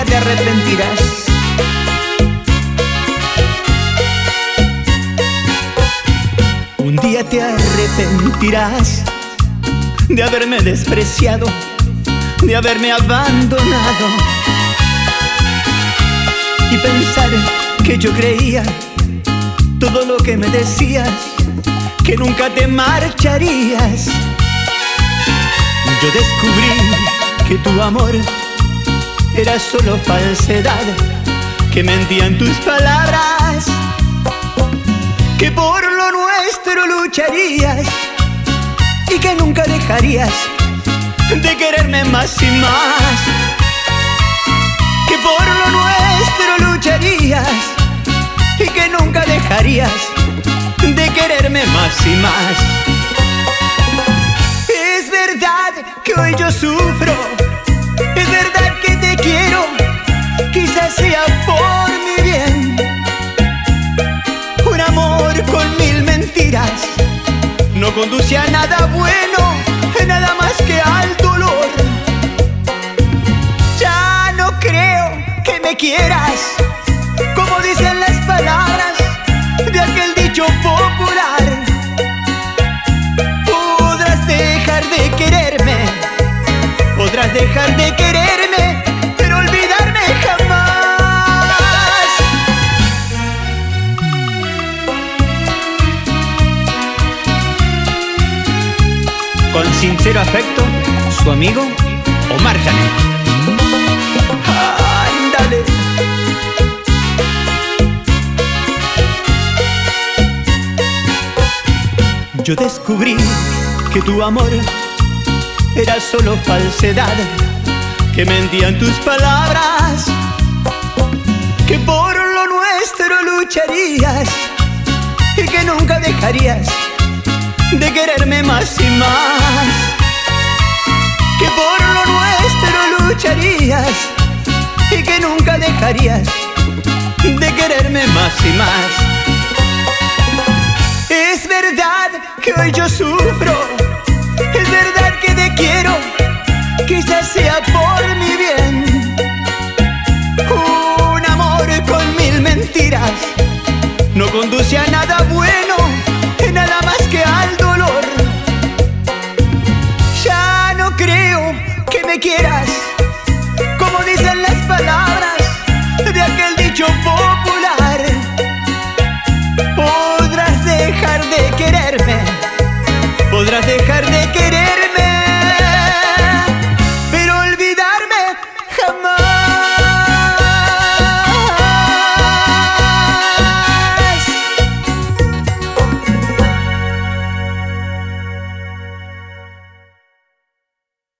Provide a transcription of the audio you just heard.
día te arrepentirás. Un día te arrepentirás de haberme despreciado, de haberme abandonado. Y pensar que yo creía todo lo que me decías, que nunca te marcharías. Yo descubrí que tu amor era solo falsedad, que mentían tus palabras, que por lo nuestro lucharías y que nunca dejarías de quererme más y más, que por lo nuestro lucharías y que nunca dejarías de quererme más y más. Es verdad que hoy yo sufro, conduce a nada bueno, nada más que al dolor. Ya no creo que me quieras, como dicen las Con sincero afecto, su amigo Omar. Ándale. Yo descubrí que tu amor era solo falsedad, que mentían tus palabras, que por lo nuestro lucharías y que nunca dejarías de quererme más y más, de quererme más y más. Es verdad que hoy yo sufro, es verdad que te quiero, quizás sea por mi bien. Un amor con mil mentiras no conduce a nada bueno, nada más que al dolor. Ya no creo que me quieras.